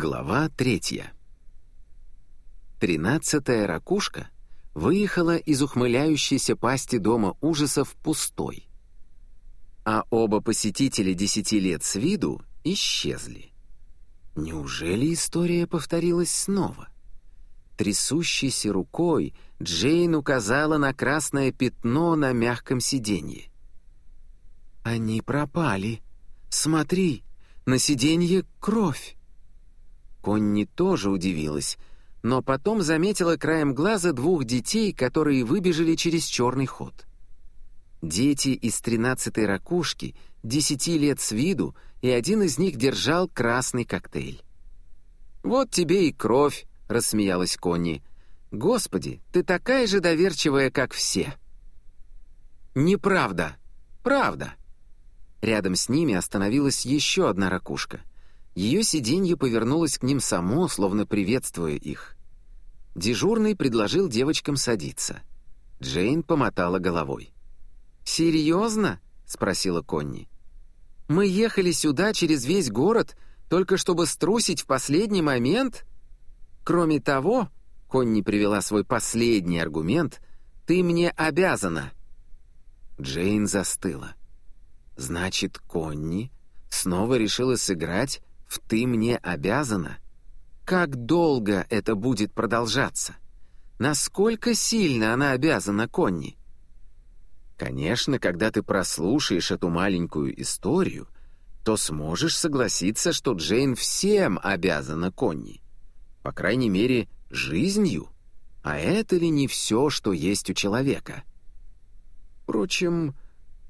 Глава третья. Тринадцатая ракушка выехала из ухмыляющейся пасти дома ужасов пустой. А оба посетителя десяти лет с виду исчезли. Неужели история повторилась снова? Трясущейся рукой Джейн указала на красное пятно на мягком сиденье. «Они пропали. Смотри, на сиденье кровь». Конни тоже удивилась, но потом заметила краем глаза двух детей, которые выбежали через черный ход. Дети из тринадцатой ракушки, десяти лет с виду, и один из них держал красный коктейль. «Вот тебе и кровь», — рассмеялась Конни. «Господи, ты такая же доверчивая, как все». «Неправда. Правда». Рядом с ними остановилась еще одна ракушка. Ее сиденье повернулось к ним само, словно приветствуя их. Дежурный предложил девочкам садиться. Джейн помотала головой. «Серьезно?» — спросила Конни. «Мы ехали сюда через весь город, только чтобы струсить в последний момент? Кроме того, — Конни привела свой последний аргумент, — ты мне обязана». Джейн застыла. «Значит, Конни снова решила сыграть в «ты мне обязана»? Как долго это будет продолжаться? Насколько сильно она обязана Конни? Конечно, когда ты прослушаешь эту маленькую историю, то сможешь согласиться, что Джейн всем обязана Конни. По крайней мере, жизнью. А это ли не все, что есть у человека? Впрочем,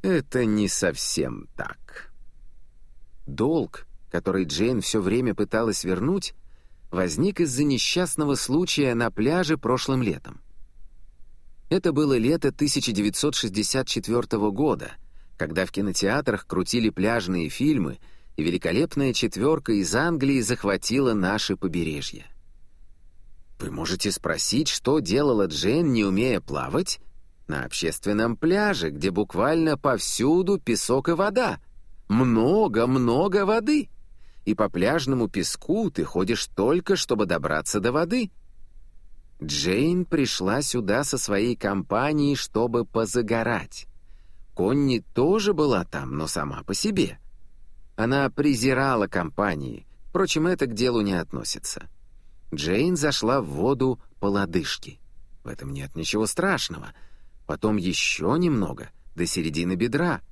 это не совсем так. Долг который Джейн все время пыталась вернуть, возник из-за несчастного случая на пляже прошлым летом. Это было лето 1964 года, когда в кинотеатрах крутили пляжные фильмы, и великолепная четверка из Англии захватила наше побережье. Вы можете спросить, что делала Джейн, не умея плавать? На общественном пляже, где буквально повсюду песок и вода. Много-много воды и по пляжному песку ты ходишь только, чтобы добраться до воды. Джейн пришла сюда со своей компанией, чтобы позагорать. Конни тоже была там, но сама по себе. Она презирала компании, впрочем, это к делу не относится. Джейн зашла в воду по лодыжке. В этом нет ничего страшного. Потом еще немного, до середины бедра,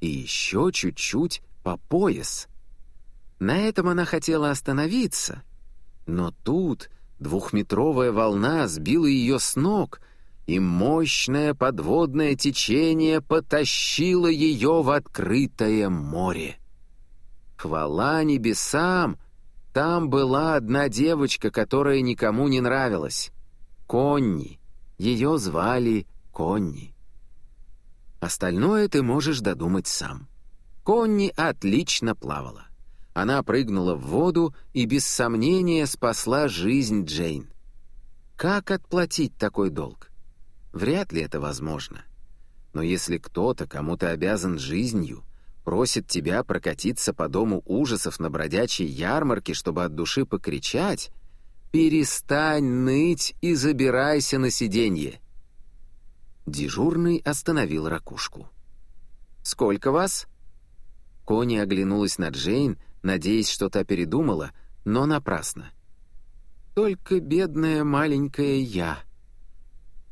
и еще чуть-чуть по пояс — на этом она хотела остановиться, но тут двухметровая волна сбила ее с ног, и мощное подводное течение потащило ее в открытое море. Хвала небесам! Там была одна девочка, которая никому не нравилась. Конни. Ее звали Конни. Остальное ты можешь додумать сам. Конни отлично плавала. Она прыгнула в воду и без сомнения спасла жизнь Джейн. Как отплатить такой долг? Вряд ли это возможно. Но если кто-то, кому то обязан жизнью, просит тебя прокатиться по дому ужасов на бродячей ярмарке, чтобы от души покричать, перестань ныть и забирайся на сиденье. Дежурный остановил ракушку. «Сколько вас?» Кони оглянулась на Джейн, надеясь, что та передумала, но напрасно. «Только бедная маленькая я».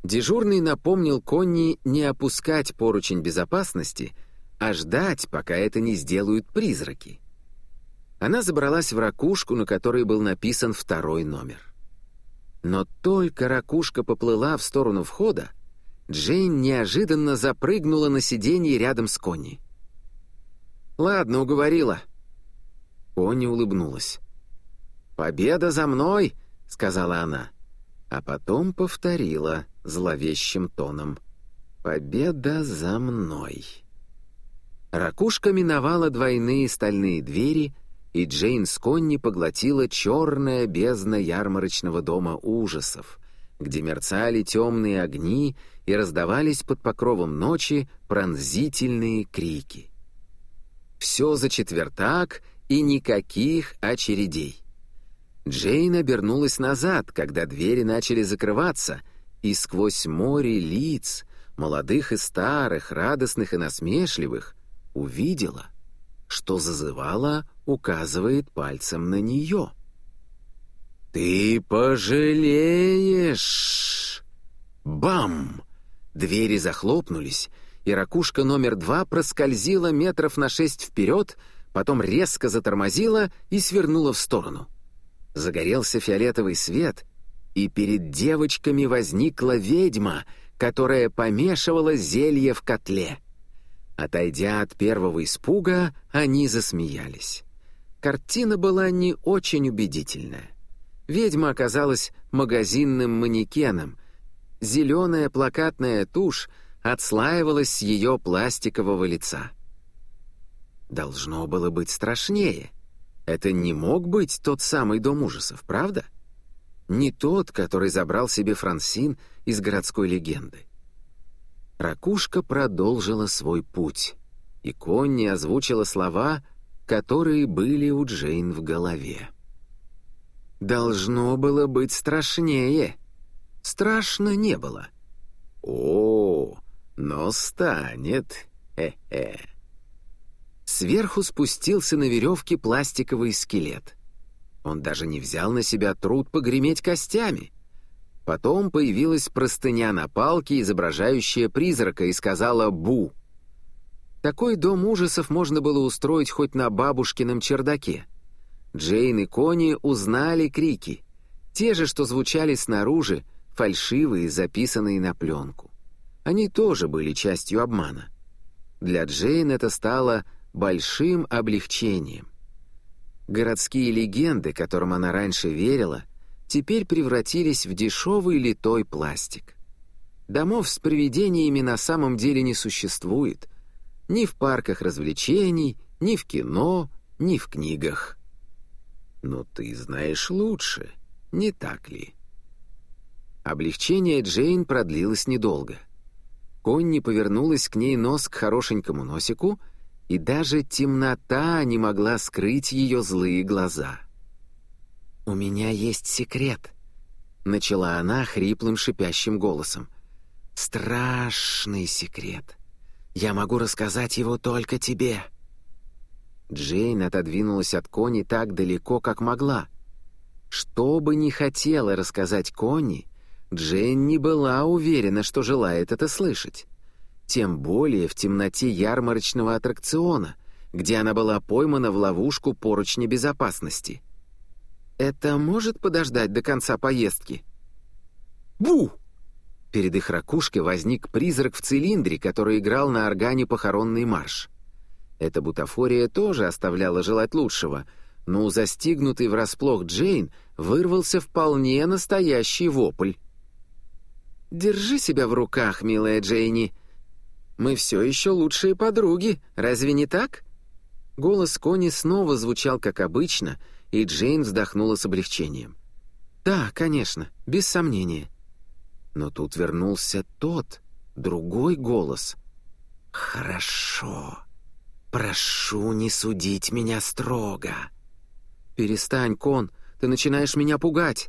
Дежурный напомнил Конни не опускать поручень безопасности, а ждать, пока это не сделают призраки. Она забралась в ракушку, на которой был написан второй номер. Но только ракушка поплыла в сторону входа, Джейн неожиданно запрыгнула на сиденье рядом с Конни. «Ладно, уговорила», Конни улыбнулась. «Победа за мной!» — сказала она. А потом повторила зловещим тоном. «Победа за мной!» Ракушка миновала двойные стальные двери, и Джейн с Конни поглотила черная бездна ярмарочного дома ужасов, где мерцали темные огни и раздавались под покровом ночи пронзительные крики. Все за четвертак и никаких очередей. Джейн обернулась назад, когда двери начали закрываться, и сквозь море лиц, молодых и старых, радостных и насмешливых, увидела, что зазывала указывает пальцем на нее. «Ты пожалеешь!» Бам! Двери захлопнулись, и ракушка номер два проскользила метров на шесть вперед, потом резко затормозила и свернула в сторону. Загорелся фиолетовый свет, и перед девочками возникла ведьма, которая помешивала зелье в котле. Отойдя от первого испуга, они засмеялись. Картина была не очень убедительная. Ведьма оказалась магазинным манекеном. Зеленая плакатная тушь отслаивалась с ее пластикового лица. Должно было быть страшнее — это не мог быть тот самый дом ужасов, правда? Не тот, который забрал себе Франсин из городской легенды. Ракушка продолжила свой путь, и Конни озвучила слова, которые были у Джейн в голове. «Должно было быть страшнее». Страшно не было. «О, но станет, э-э». Сверху спустился на веревке пластиковый скелет. Он даже не взял на себя труд погреметь костями. Потом появилась простыня на палке, изображающая призрака, и сказала «Бу». Такой дом ужасов можно было устроить хоть на бабушкином чердаке. Джейн и Кони узнали крики. Те же, что звучали снаружи, фальшивые, записанные на пленку. Они тоже были частью обмана. Для Джейн это стало большим облегчением. Городские легенды, которым она раньше верила, теперь превратились в дешевый литой пластик. Домов с привидениями на самом деле не существует. Ни в парках развлечений, ни в кино, ни в книгах. Но ты знаешь лучше, не так ли? Облегчение Джейн продлилось недолго. Конни повернулась к ней нос к хорошенькому носику — и даже темнота не могла скрыть ее злые глаза. «У меня есть секрет», — начала она хриплым шипящим голосом. «Страшный секрет. Я могу рассказать его только тебе». Джейн отодвинулась от Кони так далеко, как могла. Что бы ни хотела рассказать Конни, Джейн не была уверена, что желает это слышать тем более в темноте ярмарочного аттракциона, где она была поймана в ловушку поручня безопасности. «Это может подождать до конца поездки?» «Бу!» Перед их ракушкой возник призрак в цилиндре, который играл на органе похоронный марш. Эта бутафория тоже оставляла желать лучшего, но у застигнутой врасплох Джейн вырвался вполне настоящий вопль. «Держи себя в руках, милая Джейни», мы все еще лучшие подруги, разве не так?» Голос Кони снова звучал как обычно, и Джейн вздохнула с облегчением. «Да, конечно, без сомнения». Но тут вернулся тот, другой голос. «Хорошо. Прошу не судить меня строго». «Перестань, Кон, ты начинаешь меня пугать».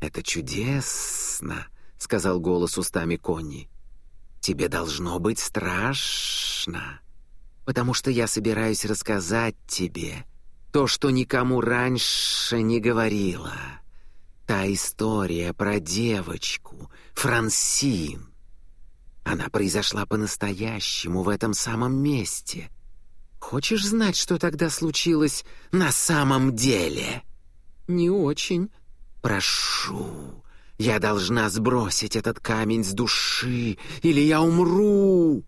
«Это чудесно», — сказал голос устами Конни. Тебе должно быть страшно, потому что я собираюсь рассказать тебе то, что никому раньше не говорила. Та история про девочку, Франсин. Она произошла по-настоящему в этом самом месте. Хочешь знать, что тогда случилось на самом деле? Не очень. Прошу, я должна сбросить этот камень с души, или я умру!»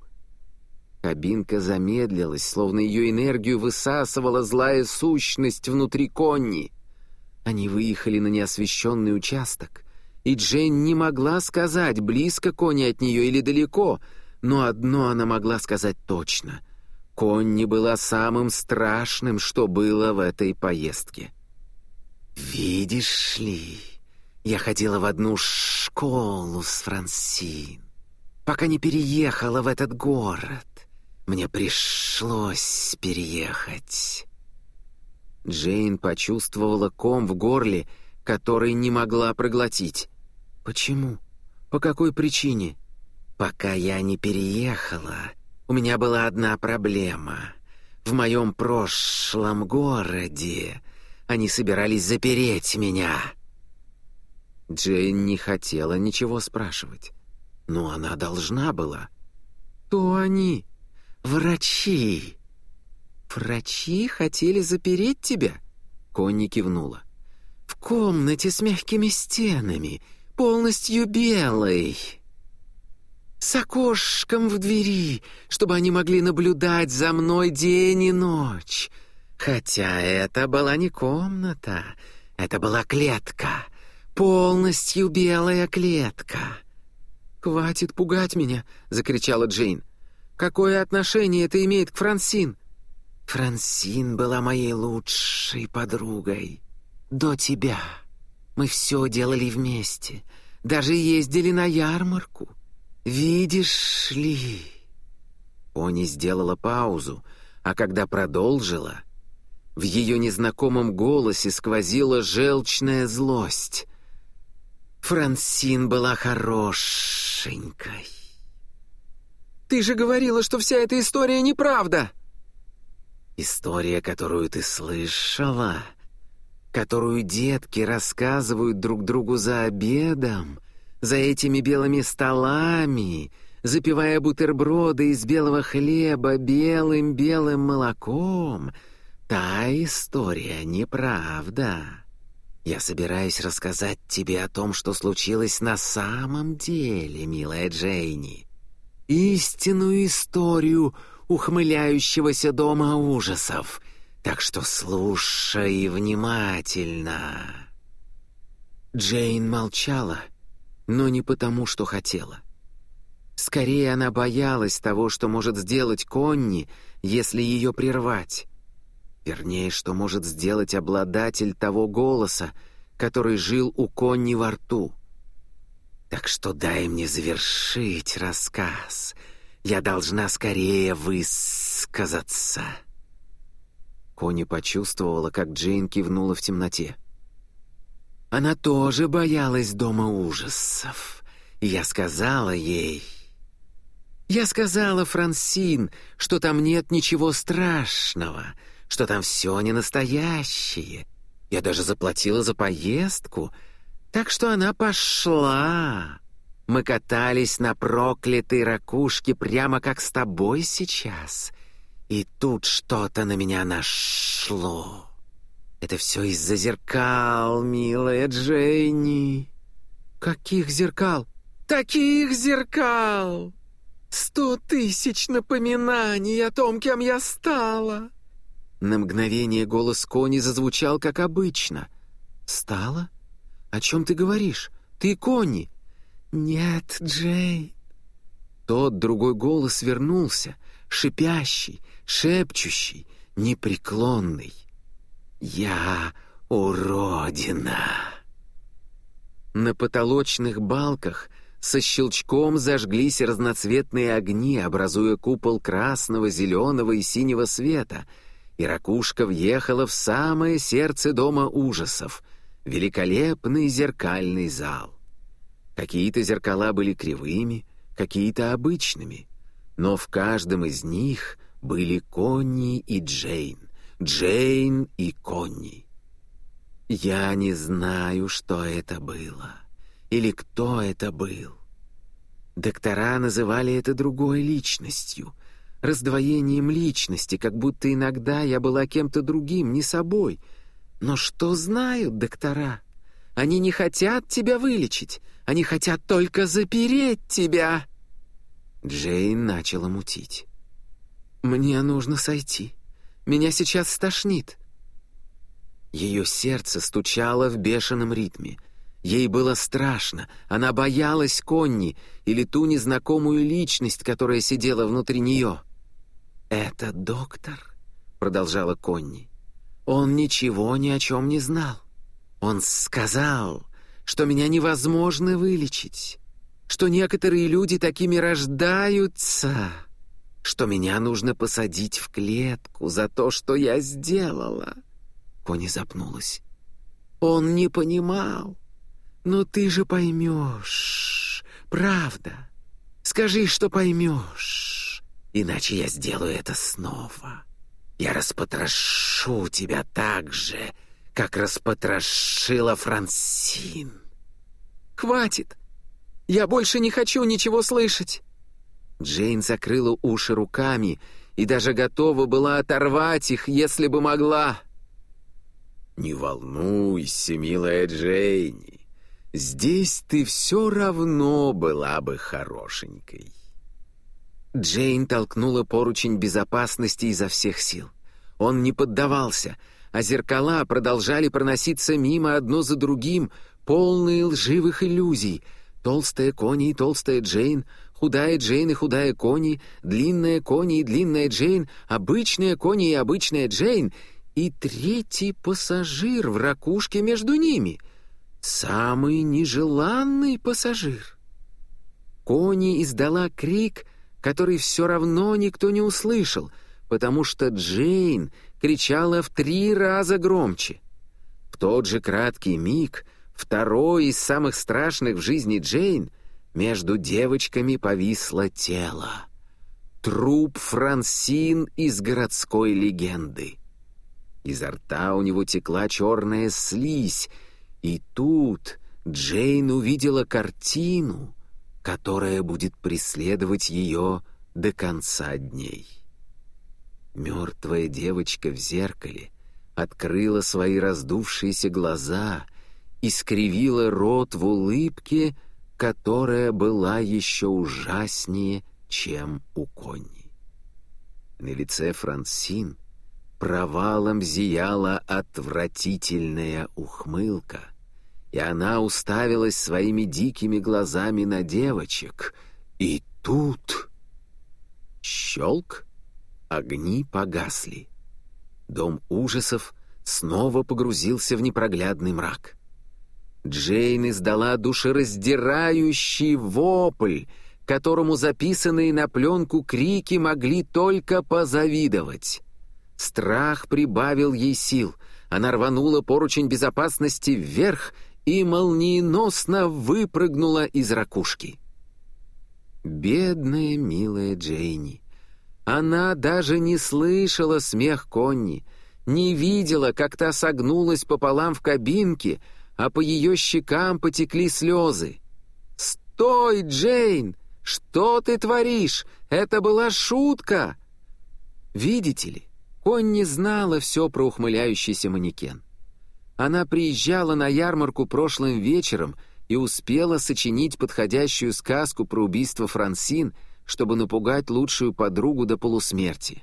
Кабинка замедлилась, словно ее энергию высасывала злая сущность внутри Конни. Они выехали на неосвещенный участок, и Джейн не могла сказать, близко Конни от нее или далеко, но одно она могла сказать точно. Конни была самым страшным, что было в этой поездке. «Видишь ли...» Я ходила в одну школу с Франсин, пока не переехала в этот город. Мне пришлось переехать. Джейн почувствовала ком в горле, который не могла проглотить. «Почему? По какой причине?» «Пока я не переехала, у меня была одна проблема. В моем прошлом городе они собирались запереть меня». Джейн не хотела ничего спрашивать. Но она должна была. «Кто они?» «Врачи!» «Врачи хотели запереть тебя?» Конни кивнула. «В комнате с мягкими стенами, полностью белой. С окошком в двери, чтобы они могли наблюдать за мной день и ночь. Хотя это была не комната, это была клетка, полностью белая клетка». «Хватит пугать меня!» — закричала Джейн. «Какое отношение это имеет к Франсин?» Франсин была моей лучшей подругой. До тебя. Мы все делали вместе. Даже ездили на ярмарку. Видишь ли...» Пони сделала паузу, а когда продолжила, в ее незнакомом голосе сквозила желчная злость. Франсин была хорошенькой. «Ты же говорила, что вся эта история неправда!» История, которую ты слышала, которую детки рассказывают друг другу за обедом, за этими белыми столами, запивая бутерброды из белого хлеба белым-белым молоком, та история неправда. Я собираюсь рассказать тебе о том, что случилось на самом деле, милая Джейни. Истинную историю — ухмыляющегося дома ужасов, так что слушай внимательно». Джейн молчала, но не потому, что хотела. Скорее, она боялась того, что может сделать Конни, если ее прервать. Вернее, что может сделать обладатель того голоса, который жил у Конни во рту. Так что дай мне завершить рассказ — я должна скорее высказаться». Кони почувствовала, как Джейн кивнула в темноте. Она тоже боялась дома ужасов. И я сказала ей... Я сказала Франсин, что там нет ничего страшного, что там все не настоящее. Я даже заплатила за поездку, так что она пошла. Мы катались на проклятой ракушке прямо как с тобой сейчас. И тут что-то на меня нашло. Это все из-за зеркал, милая Дженни. Каких зеркал? Таких зеркал! Сто тысяч напоминаний о том, кем я стала. На мгновение голос Кони зазвучал, как обычно. «Стала? О чем ты говоришь? Ты Кони, «Нет, Джей!» Тот другой голос вернулся, шипящий, шепчущий, непреклонный. «Я уродина!» На потолочных балках со щелчком зажглись разноцветные огни, образуя купол красного, зеленого и синего света, и ракушка въехала в самое сердце дома ужасов — великолепный зеркальный зал. Какие-то зеркала были кривыми, какие-то обычными, но в каждом из них были Конни и Джейн, Джейн и Конни. Я не знаю, что это было, или кто это был. Доктора называли это другой личностью, раздвоением личности, как будто иногда я была кем-то другим, не собой. Но что знают доктора? Они не хотят тебя вылечить, они хотят только запереть тебя!» Джейн начала мутить. «Мне нужно сойти. Меня сейчас стошнит». Ее сердце стучало в бешеном ритме. Ей было страшно. Она боялась Конни или ту незнакомую личность, которая сидела внутри нее. «Это доктор», — продолжала Конни. «Он ничего ни о чем не знал. Он сказал, что меня невозможно вылечить, что некоторые люди такими рождаются, что меня нужно посадить в клетку за то, что я сделала. Кони запнулась. «Он не понимал. Но ты же поймешь. Правда. Скажи, что поймешь. Иначе я сделаю это снова. Я распотрошу тебя так же, как распотрошила Франсин. Хватит! Я больше не хочу ничего слышать!» Джейн закрыла уши руками и даже готова была оторвать их, если бы могла. «Не волнуйся, милая Джейни, здесь ты все равно была бы хорошенькой». Джейн толкнула поручень безопасности изо всех сил. Он не поддавался, а зеркала продолжали проноситься мимо одно за другим, полные лживых иллюзий. Толстая Кони и толстая Джейн, худая Джейн и худая Кони, длинная Кони и длинная Джейн, обычная Кони и обычная Джейн, и третий пассажир в ракушке между ними. Самый нежеланный пассажир. Кони издала крик, который все равно никто не услышал, потому что Джейн кричала в три раза громче. В тот же краткий миг второй из самых страшных в жизни Джейн между девочками повисло тело. Труп Франсин из городской легенды. Изо рта у него текла черная слизь, и тут Джейн увидела картину, которая будет преследовать ее до конца дней. Мертвая девочка в зеркале открыла свои раздувшиеся глаза и скривила рот в улыбке, которая была еще ужаснее, чем у Конни. На лице Франсин провалом зияла отвратительная ухмылка, и она уставилась своими дикими глазами на девочек. И тут... Щелк! Огни погасли. Дом ужасов снова погрузился в непроглядный мрак. Джейн издала душераздирающий вопль, которому записанные на пленку крики могли только позавидовать. Страх прибавил ей сил. Она рванула поручень безопасности вверх и молниеносно выпрыгнула из ракушки. Бедная, милая Джейни. Она даже не слышала смех Конни, не видела, как та согнулась пополам в кабинке, а по ее щекам потекли слезы. «Стой, Джейн! Что ты творишь? Это была шутка!» Видите ли, Конни знала все про ухмыляющийся манекен. Она приезжала на ярмарку прошлым вечером и успела сочинить подходящую сказку про убийство Франсин, чтобы напугать лучшую подругу до полусмерти.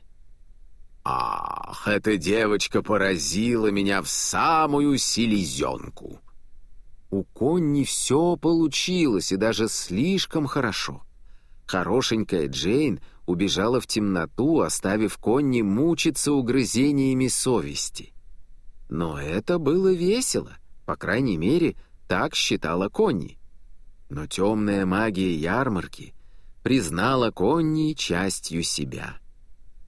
«Ах, эта девочка поразила меня в самую селезенку!» У Конни все получилось, и даже слишком хорошо. Хорошенькая Джейн убежала в темноту, оставив Конни мучиться угрызениями совести. Но это было весело, по крайней мере, так считала Конни. Но темная магия ярмарки признала Конни частью себя.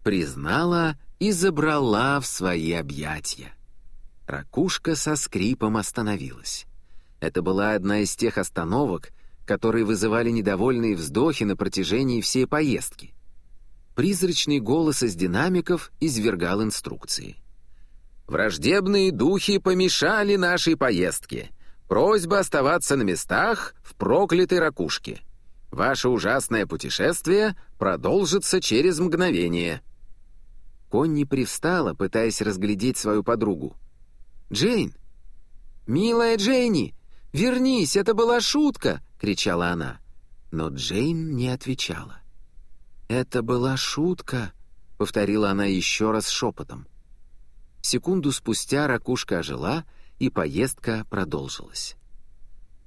Признала и забрала в свои объятия. Ракушка со скрипом остановилась. Это была одна из тех остановок, которые вызывали недовольные вздохи на протяжении всей поездки. Призрачный голос из динамиков извергал инструкции. «Враждебные духи помешали нашей поездке. Просьба оставаться на местах в проклятой ракушке. Ваше ужасное путешествие продолжится через мгновение». Конни привстала, пытаясь разглядеть свою подругу. «Джейн! Милая Джейни! Вернись, это была шутка!» — кричала она. Но Джейн не отвечала. «Это была шутка», — повторила она еще раз шепотом. Секунду спустя ракушка ожила, и поездка продолжилась.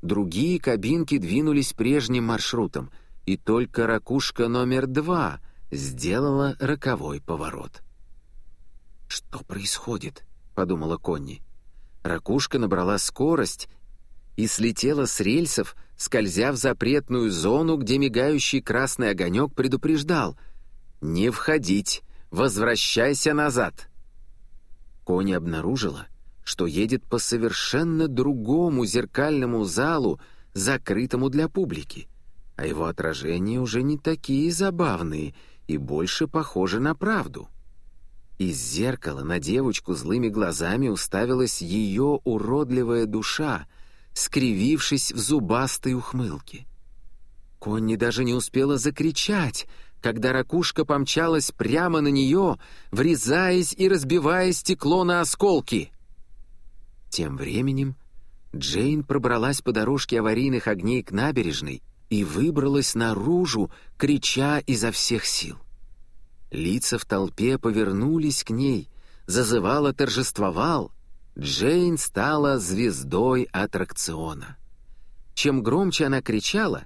Другие кабинки двинулись прежним маршрутом, и только ракушка номер два сделала роковой поворот. «Что происходит?» — подумала Конни. Ракушка набрала скорость и слетела с рельсов, скользя в запретную зону, где мигающий красный огонек предупреждал «Не входить! Возвращайся назад!» Кони обнаружила, что едет по совершенно другому зеркальному залу, закрытому для публики, а его отражения уже не такие забавные и больше похожи на правду. Из зеркала на девочку злыми глазами уставилась ее уродливая душа, скривившись в зубастой ухмылке. Конни даже не успела закричать, когда ракушка помчалась прямо на нее, врезаясь и разбивая стекло на осколки. Тем временем Джейн пробралась по дорожке аварийных огней к набережной и выбралась наружу, крича изо всех сил. Лица в толпе повернулись к ней, зазывало торжествовал. Джейн стала звездой аттракциона. Чем громче она кричала,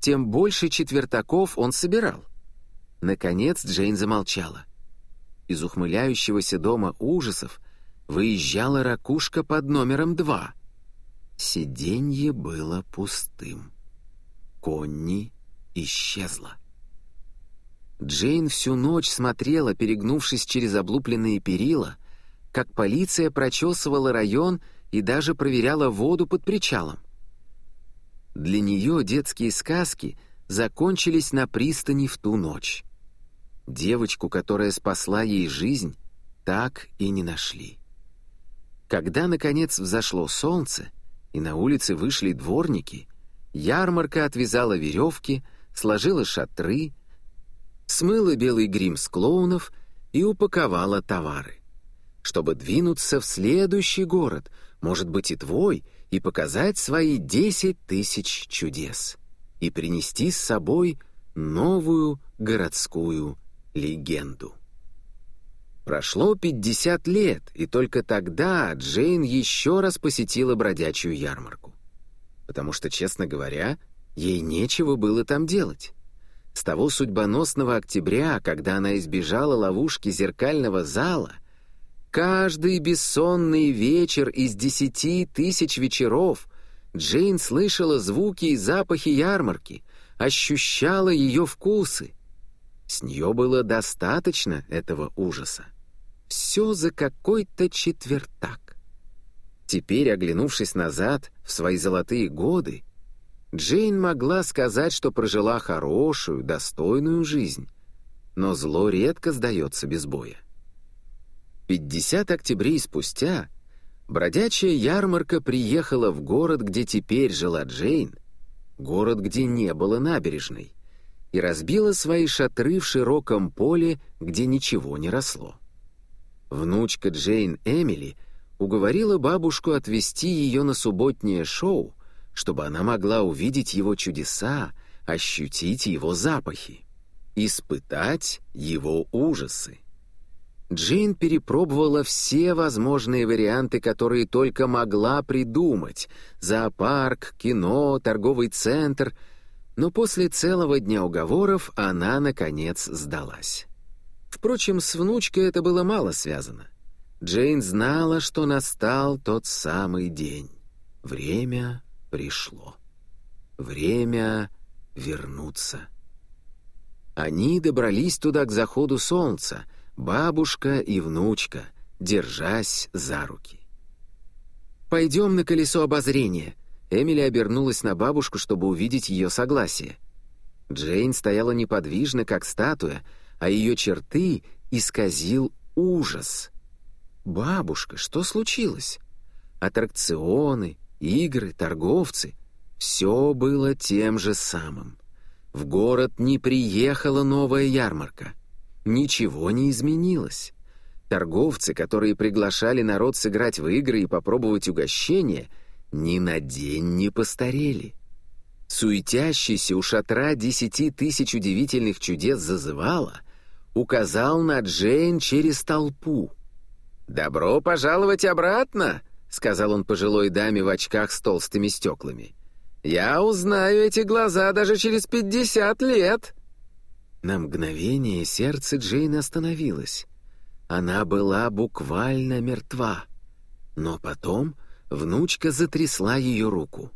тем больше четвертаков он собирал. Наконец Джейн замолчала. Из ухмыляющегося дома ужасов выезжала ракушка под номером два. Сиденье было пустым. Конни исчезла. Джейн всю ночь смотрела, перегнувшись через облупленные перила, как полиция прочесывала район и даже проверяла воду под причалом. Для нее детские сказки закончились на пристани в ту ночь. Девочку, которая спасла ей жизнь, так и не нашли. Когда, наконец, взошло солнце, и на улице вышли дворники, ярмарка отвязала веревки, сложила шатры, смыла белый грим с клоунов и упаковала товары. Чтобы двинуться в следующий город, может быть и твой, и показать свои десять тысяч чудес. И принести с собой новую городскую легенду. Прошло 50 лет, и только тогда Джейн еще раз посетила бродячую ярмарку. Потому что, честно говоря, ей нечего было там делать. С того судьбоносного октября, когда она избежала ловушки зеркального зала, каждый бессонный вечер из десяти тысяч вечеров Джейн слышала звуки и запахи ярмарки, ощущала ее вкусы. С нее было достаточно этого ужаса. Все за какой-то четвертак. Теперь, оглянувшись назад, в свои золотые годы, Джейн могла сказать, что прожила хорошую, достойную жизнь, но зло редко сдается без боя. 50 октябрей спустя бродячая ярмарка приехала в город, где теперь жила Джейн, город, где не было набережной, и разбила свои шатры в широком поле, где ничего не росло. Внучка Джейн Эмили уговорила бабушку отвезти ее на субботнее шоу, чтобы она могла увидеть его чудеса, ощутить его запахи, испытать его ужасы. Джейн перепробовала все возможные варианты, которые только могла придумать. Зоопарк, кино, торговый центр. Но после целого дня уговоров она, наконец, сдалась. Впрочем, с внучкой это было мало связано. Джейн знала, что настал тот самый день. Время пришло. Время вернуться. Они добрались туда к заходу солнца, бабушка и внучка, держась за руки. «Пойдем на колесо обозрения», Эмили обернулась на бабушку, чтобы увидеть ее согласие. Джейн стояла неподвижно, как статуя, а ее черты исказил ужас. «Бабушка, что случилось?» Аттракционы, игры, торговцы — все было тем же самым. В город не приехала новая ярмарка. Ничего не изменилось. Торговцы, которые приглашали народ сыграть в игры и попробовать угощения, ни на день не постарели. Суетящийся у шатра десяти тысяч удивительных чудес зазывала, указал на Джейн через толпу. «Добро пожаловать обратно!» — сказал он пожилой даме в очках с толстыми стеклами. «Я узнаю эти глаза даже через пятьдесят лет!» На мгновение сердце Джейн остановилось. Она была буквально мертва. Но потом внучка затрясла ее руку.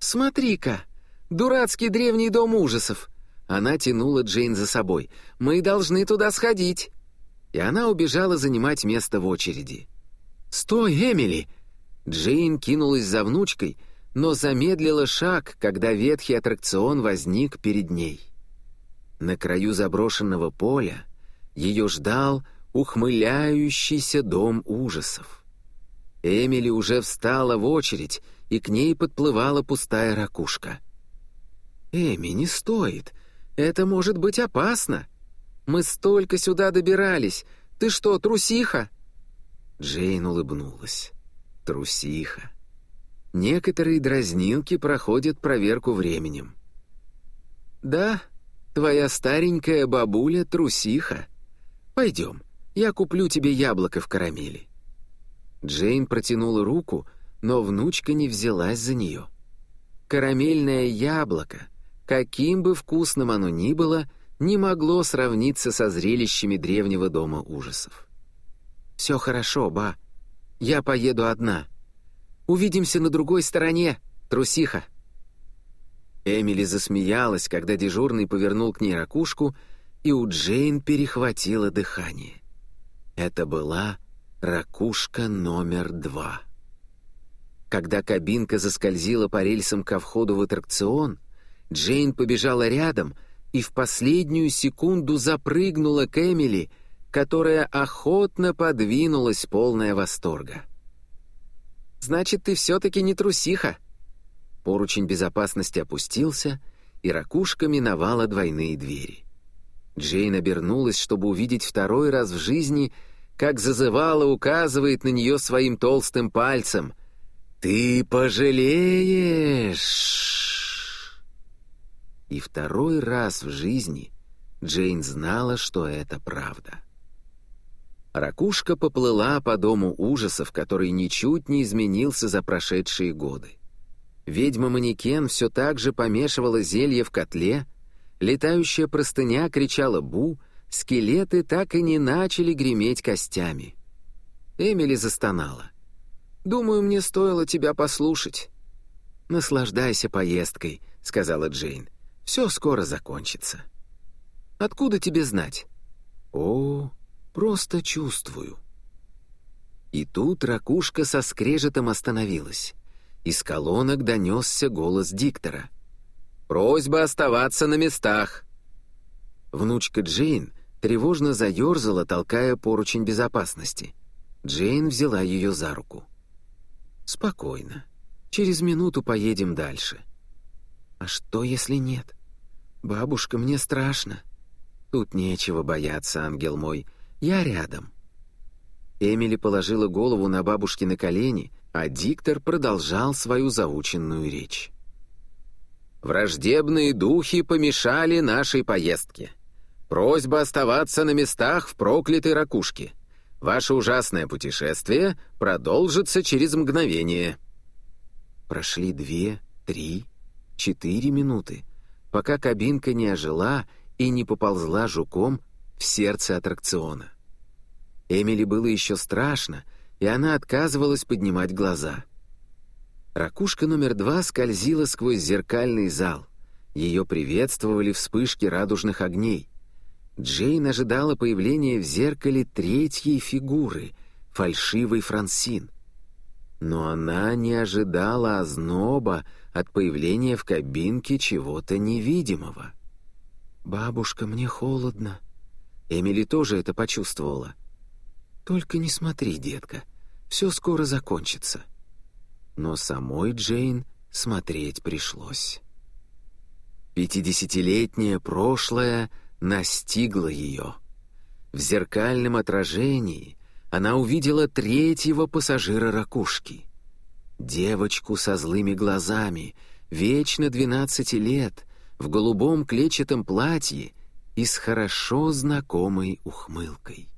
«Смотри-ка! Дурацкий древний дом ужасов!» Она тянула Джейн за собой. «Мы должны туда сходить!» И она убежала занимать место в очереди. «Стой, Эмили!» Джейн кинулась за внучкой, но замедлила шаг, когда ветхий аттракцион возник перед ней. На краю заброшенного поля ее ждал ухмыляющийся дом ужасов. Эмили уже встала в очередь, и к ней подплывала пустая ракушка. «Эми, не стоит. Это может быть опасно. Мы столько сюда добирались. Ты что, трусиха?» Джейн улыбнулась. «Трусиха. Некоторые дразнилки проходят проверку временем». «Да, твоя старенькая бабуля трусиха. Пойдем, я куплю тебе яблоко в карамели». Джейн протянула руку, но внучка не взялась за нее. Карамельное яблоко, каким бы вкусным оно ни было, не могло сравниться со зрелищами древнего дома ужасов. «Все хорошо, ба. Я поеду одна. Увидимся на другой стороне, трусиха». Эмили засмеялась, когда дежурный повернул к ней ракушку, и у Джейн перехватило дыхание. Это была ракушка номер два. Когда кабинка заскользила по рельсам ко входу в аттракцион, Джейн побежала рядом и в последнюю секунду запрыгнула к Эмили, которая охотно подвинулась, полная восторга. «Значит, ты все-таки не трусиха!» Поручень безопасности опустился, и ракушка миновала двойные двери. Джейн обернулась, чтобы увидеть второй раз в жизни, как зазывала указывает на нее своим толстым пальцем — «Ты пожалеешь!» И второй раз в жизни Джейн знала, что это правда. Ракушка поплыла по дому ужасов, который ничуть не изменился за прошедшие годы. Ведьма-манекен все так же помешивала зелье в котле, летающая простыня кричала «бу», скелеты так и не начали греметь костями. Эмили застонала. Думаю, мне стоило тебя послушать». «Наслаждайся поездкой», — сказала Джейн. «Все скоро закончится». «Откуда тебе знать?» «О, просто чувствую». И тут ракушка со скрежетом остановилась. Из колонок донесся голос диктора. «Просьба оставаться на местах!» Внучка Джейн тревожно заерзала, толкая поручень безопасности. Джейн взяла ее за руку. «Спокойно. Через минуту поедем дальше». «А что, если нет? Бабушка, мне страшно». «Тут нечего бояться, ангел мой. Я рядом». Эмили положила голову на бабушки на колени, а диктор продолжал свою заученную речь. «Враждебные духи помешали нашей поездке. Просьба оставаться на местах в проклятой ракушке. Ваше ужасное путешествие продолжится через мгновение». Прошли две, три, четыре минуты, пока кабинка не ожила и не поползла жуком в сердце аттракциона. Эмили было еще страшно, и она отказывалась поднимать глаза. Ракушка номер два скользила сквозь зеркальный зал. Ее приветствовали вспышки радужных огней — Джейн ожидала появления в зеркале третьей фигуры, фальшивой Франсин. Но она не ожидала озноба от появления в кабинке чего-то невидимого. «Бабушка, мне холодно». Эмили тоже это почувствовала. «Только не смотри, детка, все скоро закончится». Но самой Джейн смотреть пришлось. Пятидесятилетнее прошлое — настигла ее. В зеркальном отражении она увидела третьего пассажира ракушки. Девочку со злыми глазами, вечно двенадцати лет, в голубом клетчатом платье и с хорошо знакомой ухмылкой.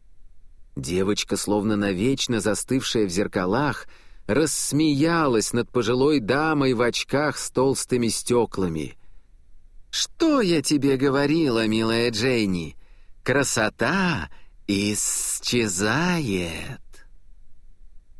Девочка, словно навечно застывшая в зеркалах, рассмеялась над пожилой дамой в очках с толстыми стеклами — «Что я тебе говорила, милая Джейни? Красота исчезает!»